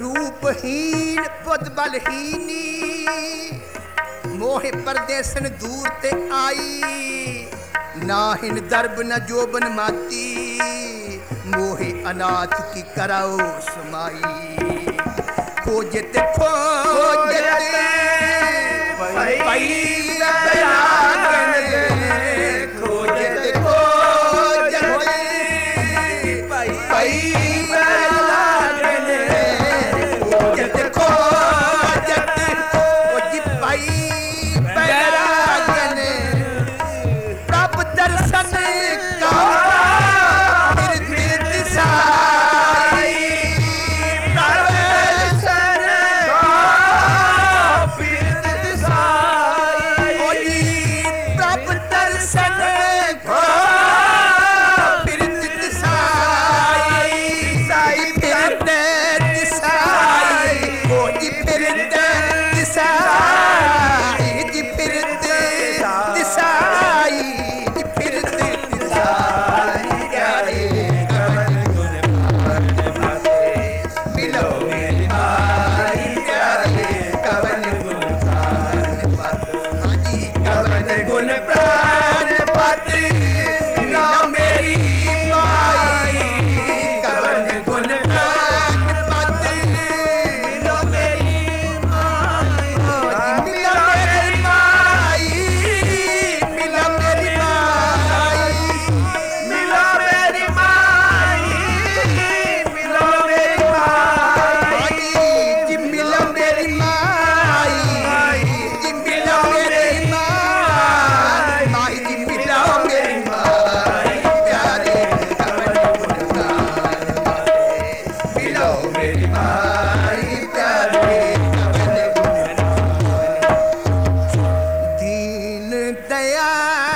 ਰੂਪਹੀਨ ਪੁੱਤ ਬਲਹੀਨੀ। ਮੋਹਿ ਪਰਦੇਸਨ ਦੂਰ ਤੇ ਆਈ। ਨਾਹਿਨ ਦਰਬ ਨ ਜੋਬਨ ਮਾਤੀ। ਮੋਹਿ ਅਨਾਥ ਕੀ ਕਰਾਓ ਸਮਾਈ। ਖੋਜਤ ਖੋਜਤ ਭਈ day. I...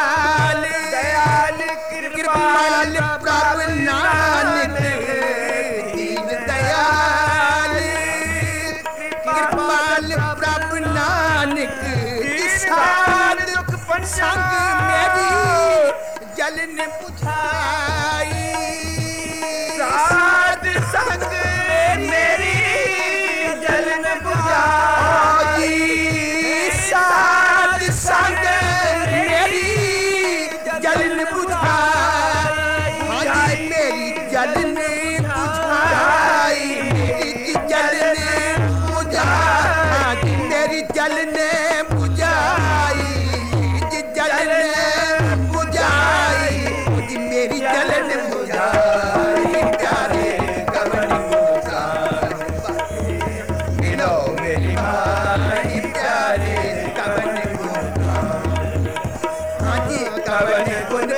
संग मेरी जलन बुझाई साध संग मेरी जलन बुझाई साध संग मेरी जलन बुझाई मेरी जलन caballero